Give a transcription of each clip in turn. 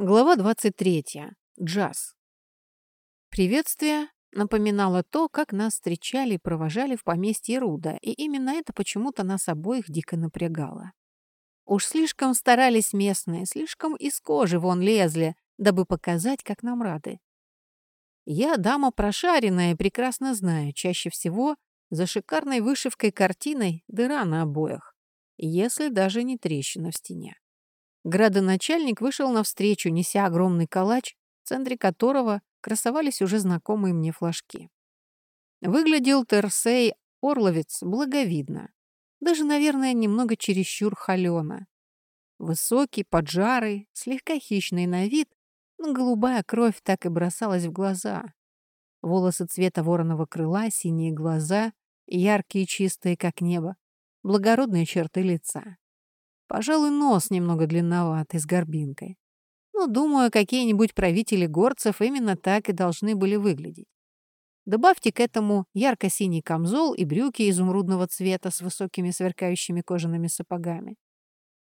Глава 23. Джаз. Приветствие напоминало то, как нас встречали и провожали в поместье Руда, и именно это почему-то нас обоих дико напрягало. Уж слишком старались местные, слишком из кожи вон лезли, дабы показать, как нам рады. Я дама прошаренная прекрасно знаю, чаще всего за шикарной вышивкой картиной дыра на обоях, если даже не трещина в стене. Градоначальник вышел навстречу, неся огромный калач, в центре которого красовались уже знакомые мне флажки. Выглядел Терсей Орловец благовидно. Даже, наверное, немного чересчур холено. Высокий, поджарый, слегка хищный на вид, но голубая кровь так и бросалась в глаза. Волосы цвета вороного крыла, синие глаза, яркие чистые, как небо, благородные черты лица. Пожалуй, нос немного длинноватый, с горбинкой. Но, думаю, какие-нибудь правители горцев именно так и должны были выглядеть. Добавьте к этому ярко-синий камзол и брюки изумрудного цвета с высокими сверкающими кожаными сапогами.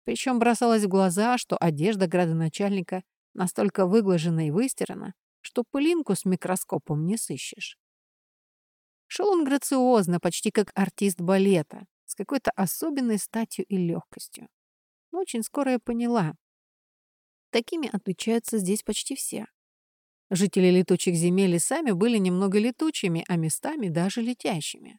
Причем бросалось в глаза, что одежда градоначальника настолько выглажена и выстирана, что пылинку с микроскопом не сыщешь. Шел он грациозно, почти как артист балета, с какой-то особенной статью и легкостью. Но очень скоро я поняла. Такими отличаются здесь почти все. Жители летучих земель и сами были немного летучими, а местами даже летящими.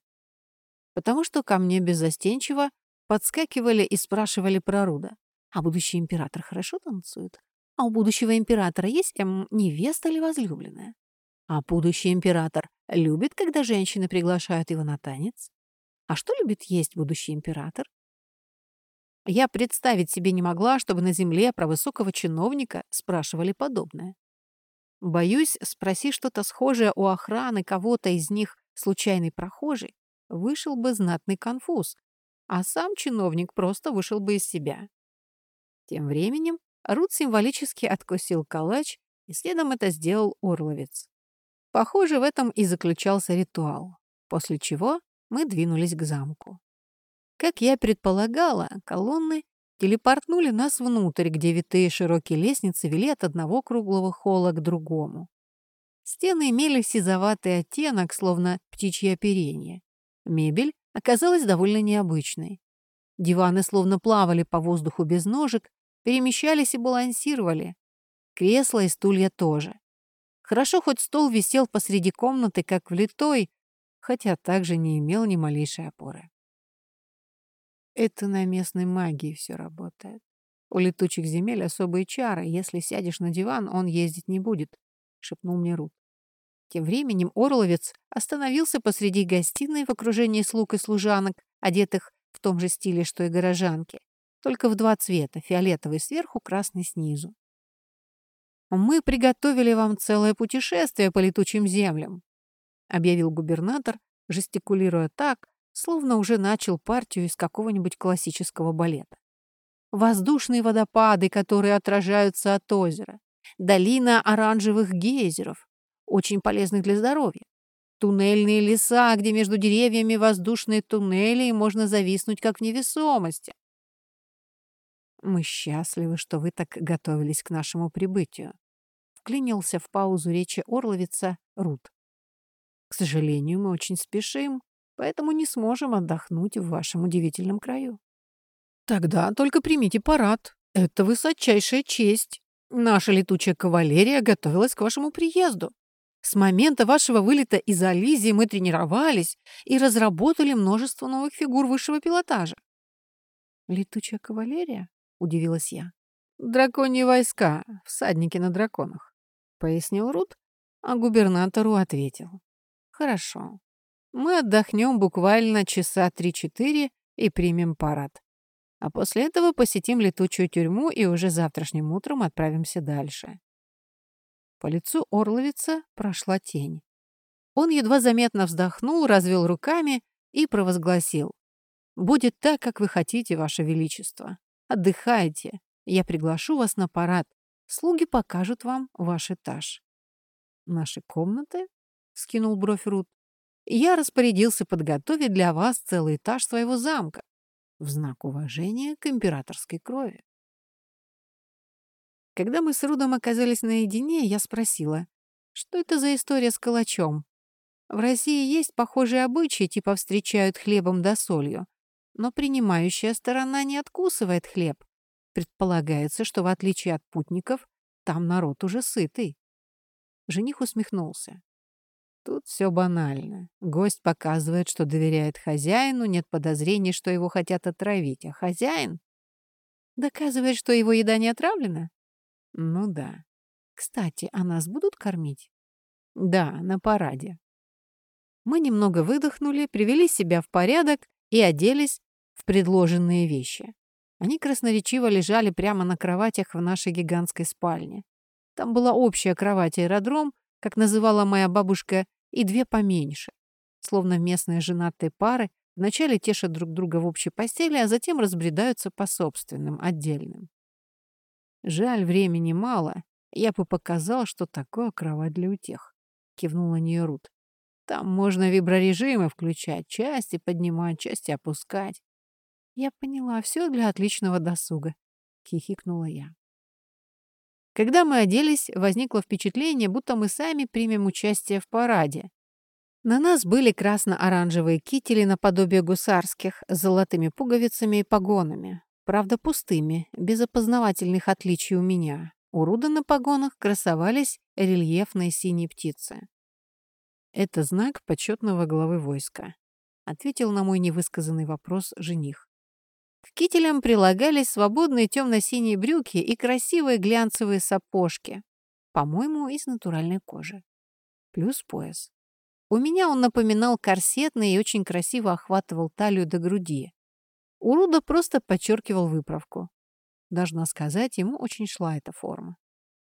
Потому что ко мне беззастенчиво подскакивали и спрашивали про Руда. А будущий император хорошо танцует? А у будущего императора есть эм, невеста или возлюбленная? А будущий император любит, когда женщины приглашают его на танец? А что любит есть будущий император? Я представить себе не могла, чтобы на земле про высокого чиновника спрашивали подобное. Боюсь, спроси что-то схожее у охраны кого-то из них, случайный прохожий, вышел бы знатный конфуз, а сам чиновник просто вышел бы из себя. Тем временем Рут символически откусил калач, и следом это сделал Орловец. Похоже, в этом и заключался ритуал, после чего мы двинулись к замку. Как я предполагала, колонны телепортнули нас внутрь, где витые широкие лестницы вели от одного круглого холла к другому. Стены имели сизоватый оттенок, словно птичье оперение. Мебель оказалась довольно необычной. Диваны словно плавали по воздуху без ножек, перемещались и балансировали. Кресла и стулья тоже. Хорошо, хоть стол висел посреди комнаты, как влитой, хотя также не имел ни малейшей опоры. Это на местной магии все работает. У летучих земель особые чары. Если сядешь на диван, он ездить не будет, — шепнул мне Рут. Тем временем Орловец остановился посреди гостиной в окружении слуг и служанок, одетых в том же стиле, что и горожанки, только в два цвета — фиолетовый сверху, красный снизу. «Мы приготовили вам целое путешествие по летучим землям», — объявил губернатор, жестикулируя так, словно уже начал партию из какого-нибудь классического балета. Воздушные водопады, которые отражаются от озера, долина оранжевых гейзеров, очень полезных для здоровья, туннельные леса, где между деревьями воздушные туннели, и можно зависнуть как в невесомости. Мы счастливы, что вы так готовились к нашему прибытию. Вклинился в паузу речи Орловица Рут. К сожалению, мы очень спешим, поэтому не сможем отдохнуть в вашем удивительном краю. Тогда только примите парад. Это высочайшая честь. Наша летучая кавалерия готовилась к вашему приезду. С момента вашего вылета из Ализии мы тренировались и разработали множество новых фигур высшего пилотажа. «Летучая кавалерия?» — удивилась я. «Драконьи войска, всадники на драконах», — пояснил Рут, а губернатору ответил. «Хорошо. Мы отдохнем буквально часа три-четыре и примем парад. А после этого посетим летучую тюрьму и уже завтрашним утром отправимся дальше. По лицу Орловица прошла тень. Он едва заметно вздохнул, развел руками и провозгласил. «Будет так, как вы хотите, Ваше Величество. Отдыхайте. Я приглашу вас на парад. Слуги покажут вам ваш этаж». «Наши комнаты?» — скинул бровь Рут я распорядился подготовить для вас целый этаж своего замка в знак уважения к императорской крови. Когда мы с Рудом оказались наедине, я спросила, что это за история с калачом? В России есть похожие обычаи, типа встречают хлебом да солью, но принимающая сторона не откусывает хлеб. Предполагается, что в отличие от путников, там народ уже сытый. Жених усмехнулся. Тут все банально. Гость показывает, что доверяет хозяину, нет подозрений, что его хотят отравить, а хозяин доказывает, что его еда не отравлена? Ну да. Кстати, а нас будут кормить? Да, на параде. Мы немного выдохнули, привели себя в порядок и оделись в предложенные вещи. Они красноречиво лежали прямо на кроватях в нашей гигантской спальне. Там была общая кровать-аэродром, как называла моя бабушка, и две поменьше. Словно местные женатые пары вначале тешат друг друга в общей постели, а затем разбредаются по собственным, отдельным. Жаль, времени мало. Я бы показал, что такое кровать для утех. Кивнула нее Рут. Там можно виброрежимы включать, части поднимать, части опускать. Я поняла, все для отличного досуга. Хихикнула я. Когда мы оделись, возникло впечатление, будто мы сами примем участие в параде. На нас были красно-оранжевые кители наподобие гусарских с золотыми пуговицами и погонами. Правда, пустыми, без опознавательных отличий у меня. У Руда на погонах красовались рельефные синие птицы. «Это знак почетного главы войска», — ответил на мой невысказанный вопрос жених. К кителям прилагались свободные темно-синие брюки и красивые глянцевые сапожки, по-моему, из натуральной кожи. Плюс пояс. У меня он напоминал корсетный и очень красиво охватывал талию до груди. У Руда просто подчеркивал выправку. Должна сказать, ему очень шла эта форма.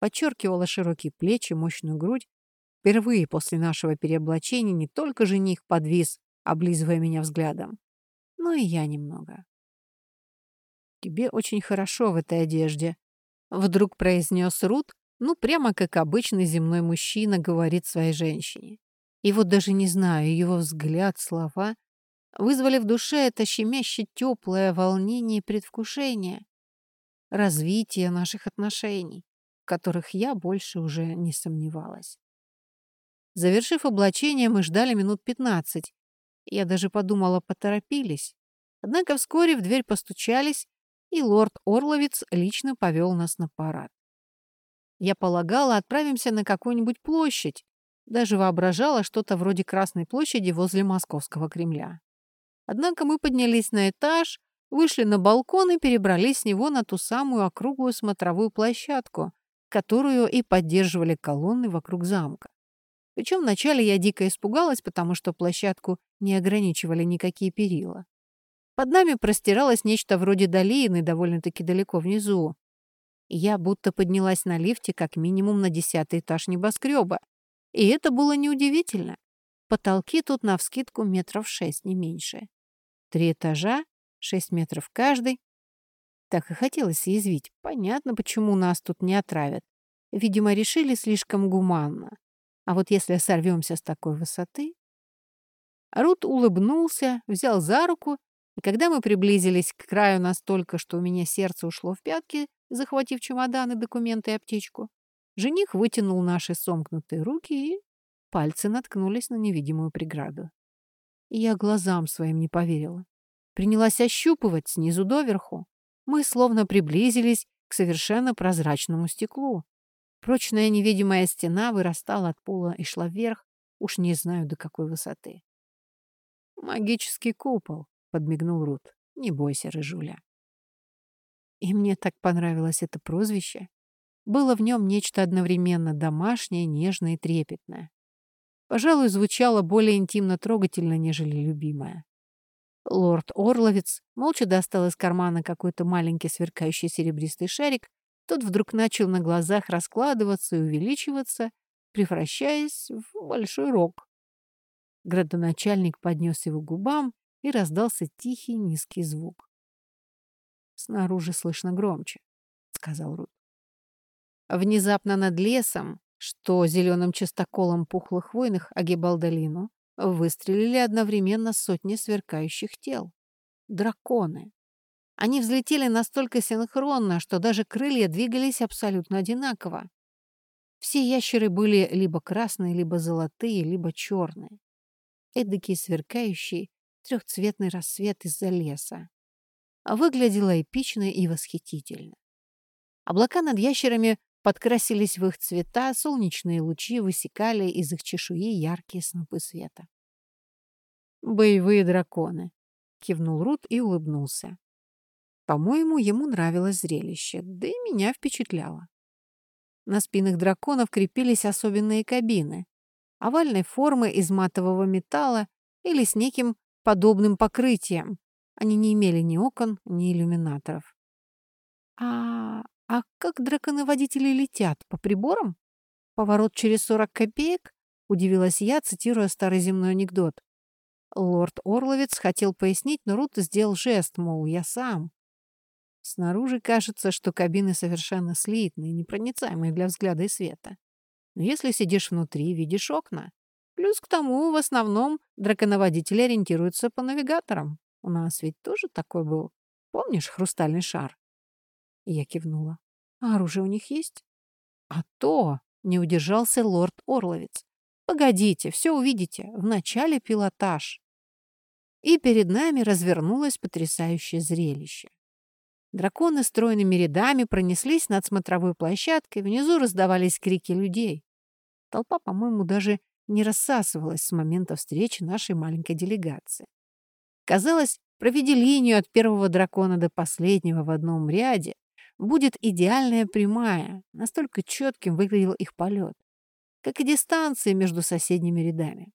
Подчеркивала широкие плечи, мощную грудь. Впервые после нашего переоблачения не только жених подвис, облизывая меня взглядом, но и я немного. «Тебе очень хорошо в этой одежде», — вдруг произнес Рут, ну, прямо как обычный земной мужчина говорит своей женщине. И вот даже не знаю, его взгляд, слова вызвали в душе это щемяще теплое волнение и предвкушение. Развитие наших отношений, в которых я больше уже не сомневалась. Завершив облачение, мы ждали минут пятнадцать. Я даже подумала, поторопились. Однако вскоре в дверь постучались, и лорд Орловец лично повел нас на парад. Я полагала, отправимся на какую-нибудь площадь, даже воображала что-то вроде Красной площади возле Московского Кремля. Однако мы поднялись на этаж, вышли на балкон и перебрались с него на ту самую округлую смотровую площадку, которую и поддерживали колонны вокруг замка. Причем вначале я дико испугалась, потому что площадку не ограничивали никакие перила. Под нами простиралось нечто вроде долины, довольно-таки далеко внизу. Я будто поднялась на лифте как минимум на десятый этаж небоскреба. И это было неудивительно. Потолки тут навскидку метров шесть, не меньше. Три этажа, шесть метров каждый. Так и хотелось съязвить. Понятно, почему нас тут не отравят. Видимо, решили слишком гуманно. А вот если сорвемся с такой высоты... Рут улыбнулся, взял за руку и когда мы приблизились к краю настолько, что у меня сердце ушло в пятки, захватив чемоданы, документы и аптечку, жених вытянул наши сомкнутые руки и пальцы наткнулись на невидимую преграду. И я глазам своим не поверила. Принялась ощупывать снизу доверху. Мы словно приблизились к совершенно прозрачному стеклу. Прочная невидимая стена вырастала от пола и шла вверх, уж не знаю до какой высоты. Магический купол, — подмигнул Рут. «Не бойся, Рыжуля». И мне так понравилось это прозвище. Было в нем нечто одновременно домашнее, нежное и трепетное. Пожалуй, звучало более интимно-трогательно, нежели любимое. Лорд Орловец молча достал из кармана какой-то маленький сверкающий серебристый шарик. Тот вдруг начал на глазах раскладываться и увеличиваться, превращаясь в большой рог. Градоначальник поднес его губам и раздался тихий низкий звук. «Снаружи слышно громче», — сказал Рут. Внезапно над лесом, что зеленым частоколом пухлых хвойных огибал долину, выстрелили одновременно сотни сверкающих тел. Драконы. Они взлетели настолько синхронно, что даже крылья двигались абсолютно одинаково. Все ящеры были либо красные, либо золотые, либо черные. Эдакий сверкающий трехцветный рассвет из-за леса. Выглядело эпично и восхитительно. Облака над ящерами подкрасились в их цвета, солнечные лучи высекали из их чешуи яркие снопы света. «Боевые драконы», — кивнул Рут и улыбнулся. По-моему, ему нравилось зрелище, да и меня впечатляло. На спинах драконов крепились особенные кабины, овальной формы из матового металла или с неким подобным покрытием. Они не имели ни окон, ни иллюминаторов. «А, а как драконоводители летят? По приборам? Поворот через 40 копеек?» — удивилась я, цитируя старый земной анекдот. Лорд Орловец хотел пояснить, но Рут сделал жест, мол, я сам. Снаружи кажется, что кабины совершенно слитные, непроницаемые для взгляда и света. Но если сидишь внутри, видишь окна. Плюс к тому, в основном, драконоводители ориентируются по навигаторам. У нас ведь тоже такой был. Помнишь хрустальный шар? Я кивнула. А оружие у них есть? А то, не удержался лорд Орловец. Погодите, все увидите. Вначале пилотаж. И перед нами развернулось потрясающее зрелище. Драконы стройными рядами пронеслись над смотровой площадкой, внизу раздавались крики людей. Толпа, по-моему, даже не рассасывалась с момента встречи нашей маленькой делегации. Казалось, проведи линию от первого дракона до последнего в одном ряде, будет идеальная прямая, настолько четким выглядел их полет, как и дистанции между соседними рядами.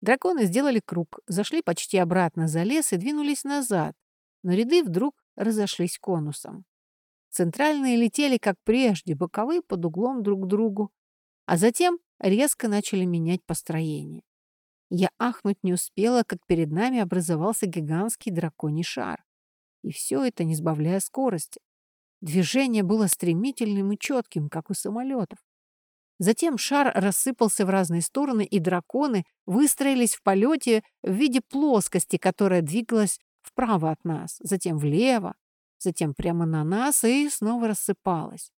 Драконы сделали круг, зашли почти обратно за лес и двинулись назад, но ряды вдруг разошлись конусом. Центральные летели, как прежде, боковые под углом друг к другу, а затем резко начали менять построение. Я ахнуть не успела, как перед нами образовался гигантский драконий шар. И все это не сбавляя скорости. Движение было стремительным и четким, как у самолетов. Затем шар рассыпался в разные стороны, и драконы выстроились в полете в виде плоскости, которая двигалась вправо от нас, затем влево, затем прямо на нас и снова рассыпалась.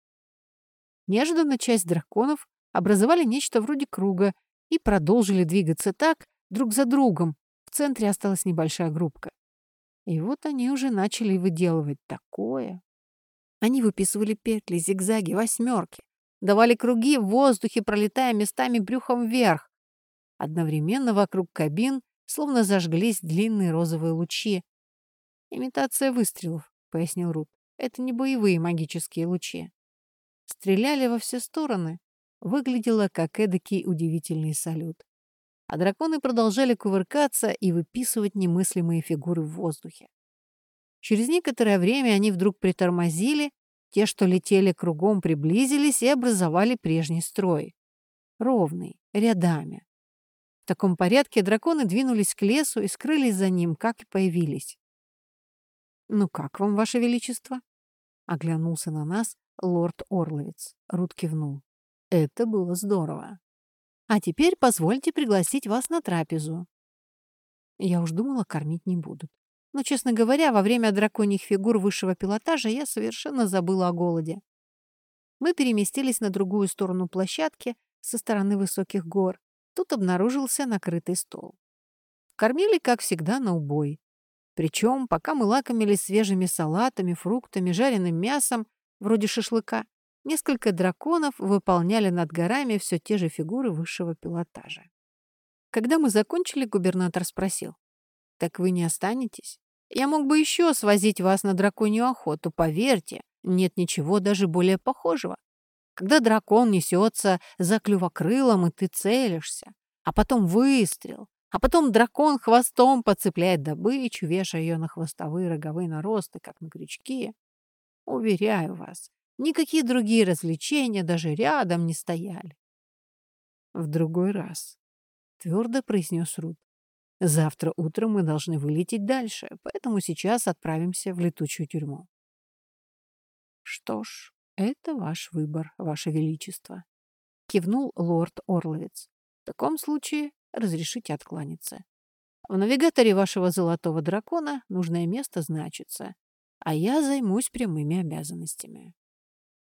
Неожиданно часть драконов образовали нечто вроде круга и продолжили двигаться так, друг за другом. В центре осталась небольшая группка. И вот они уже начали выделывать такое. Они выписывали петли, зигзаги, восьмерки, давали круги в воздухе, пролетая местами брюхом вверх. Одновременно вокруг кабин словно зажглись длинные розовые лучи, «Имитация выстрелов», — пояснил Рут. «Это не боевые магические лучи». Стреляли во все стороны. Выглядело, как эдакий удивительный салют. А драконы продолжали кувыркаться и выписывать немыслимые фигуры в воздухе. Через некоторое время они вдруг притормозили, те, что летели кругом, приблизились и образовали прежний строй. Ровный, рядами. В таком порядке драконы двинулись к лесу и скрылись за ним, как и появились. «Ну как вам, Ваше Величество?» Оглянулся на нас лорд Орловец. Рут кивнул. «Это было здорово. А теперь позвольте пригласить вас на трапезу». Я уж думала, кормить не будут. Но, честно говоря, во время драконьих фигур высшего пилотажа я совершенно забыла о голоде. Мы переместились на другую сторону площадки, со стороны высоких гор. Тут обнаружился накрытый стол. Кормили, как всегда, на убой. Причем, пока мы лакомились свежими салатами, фруктами, жареным мясом, вроде шашлыка, несколько драконов выполняли над горами все те же фигуры высшего пилотажа. Когда мы закончили, губернатор спросил, «Так вы не останетесь? Я мог бы еще свозить вас на драконью охоту, поверьте, нет ничего даже более похожего. Когда дракон несется за клювокрылом, и ты целишься, а потом выстрел, а потом дракон хвостом подцепляет добычу, вешая ее на хвостовые роговые наросты, как на крючки. Уверяю вас, никакие другие развлечения даже рядом не стояли. В другой раз, твердо произнес Рут. Завтра утром мы должны вылететь дальше, поэтому сейчас отправимся в летучую тюрьму. Что ж, это ваш выбор, ваше величество, кивнул лорд Орловец. В таком случае разрешите откланяться. В навигаторе вашего золотого дракона нужное место значится. а я займусь прямыми обязанностями.